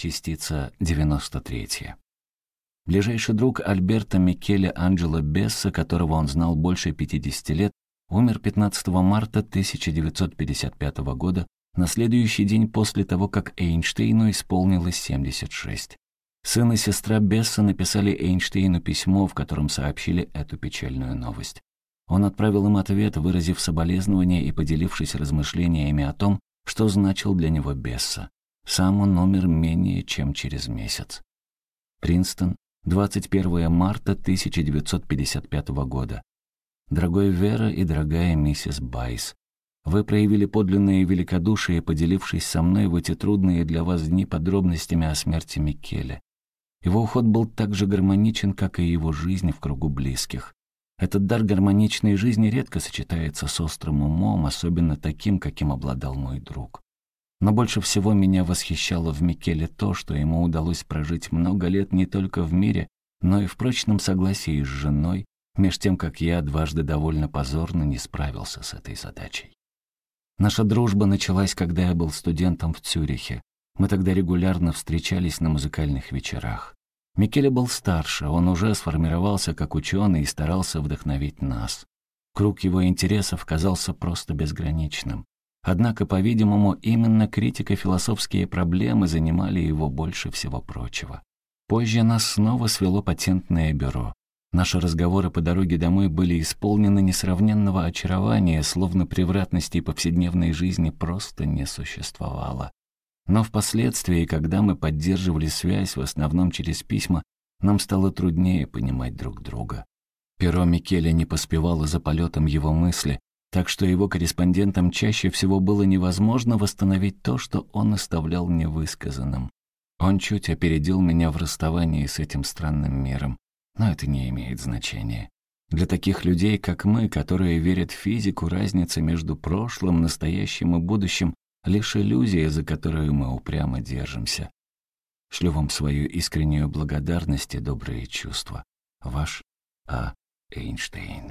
Частица 93. Ближайший друг Альберта Микеле Анджело Бесса, которого он знал больше 50 лет, умер 15 марта 1955 года, на следующий день после того, как Эйнштейну исполнилось 76. Сын и сестра Бесса написали Эйнштейну письмо, в котором сообщили эту печальную новость. Он отправил им ответ, выразив соболезнования и поделившись размышлениями о том, что значил для него Бесса. Сам он умер менее чем через месяц. Принстон, 21 марта 1955 года. Дорогой Вера и дорогая миссис Байс, вы проявили подлинное великодушие, поделившись со мной в эти трудные для вас дни подробностями о смерти Микеле. Его уход был так же гармоничен, как и его жизнь в кругу близких. Этот дар гармоничной жизни редко сочетается с острым умом, особенно таким, каким обладал мой друг. Но больше всего меня восхищало в Микеле то, что ему удалось прожить много лет не только в мире, но и в прочном согласии с женой, меж тем, как я дважды довольно позорно не справился с этой задачей. Наша дружба началась, когда я был студентом в Цюрихе. Мы тогда регулярно встречались на музыкальных вечерах. Микеле был старше, он уже сформировался как ученый и старался вдохновить нас. Круг его интересов казался просто безграничным. Однако, по-видимому, именно критико-философские проблемы занимали его больше всего прочего. Позже нас снова свело патентное бюро. Наши разговоры по дороге домой были исполнены несравненного очарования, словно превратностей повседневной жизни просто не существовало. Но впоследствии, когда мы поддерживали связь, в основном через письма, нам стало труднее понимать друг друга. Перо Микеля не поспевало за полетом его мысли, так что его корреспондентам чаще всего было невозможно восстановить то, что он оставлял невысказанным. Он чуть опередил меня в расставании с этим странным миром, но это не имеет значения. Для таких людей, как мы, которые верят в физику, разница между прошлым, настоящим и будущим лишь иллюзия, за которую мы упрямо держимся. Шлю вам свою искреннюю благодарность и добрые чувства. Ваш А. Эйнштейн.